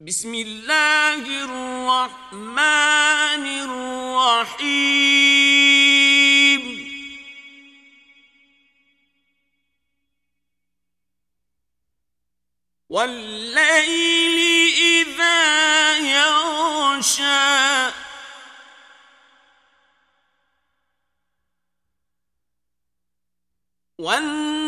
بسم اللہ الرحمن الرحیم واللیل إذا یغشا والنساء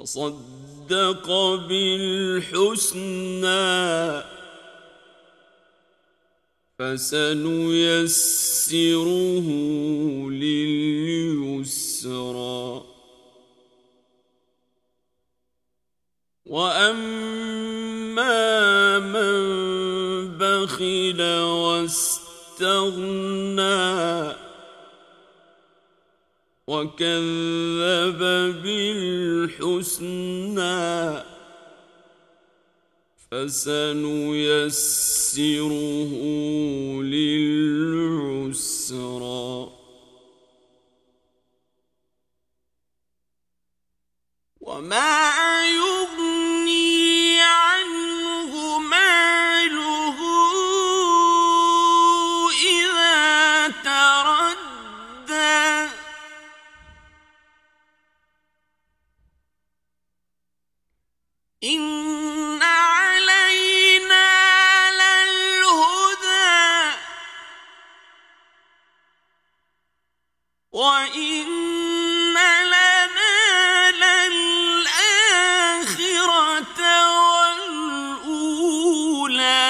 وصدق بالحسنى فسنيسره لليسرى وأما من بخل واستغنى وكذب بالحسنى فسنيسره للعسرى وما وَإِنَّ لَنَا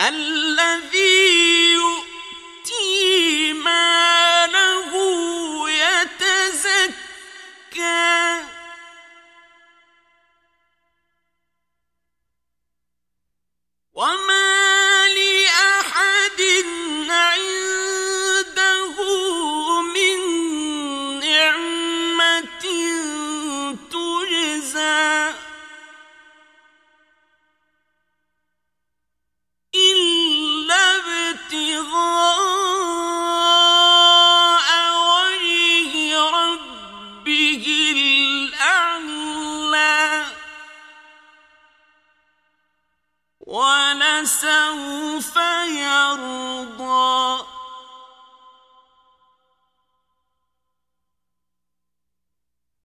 الذي يؤتي ماله يتزكى۔ وما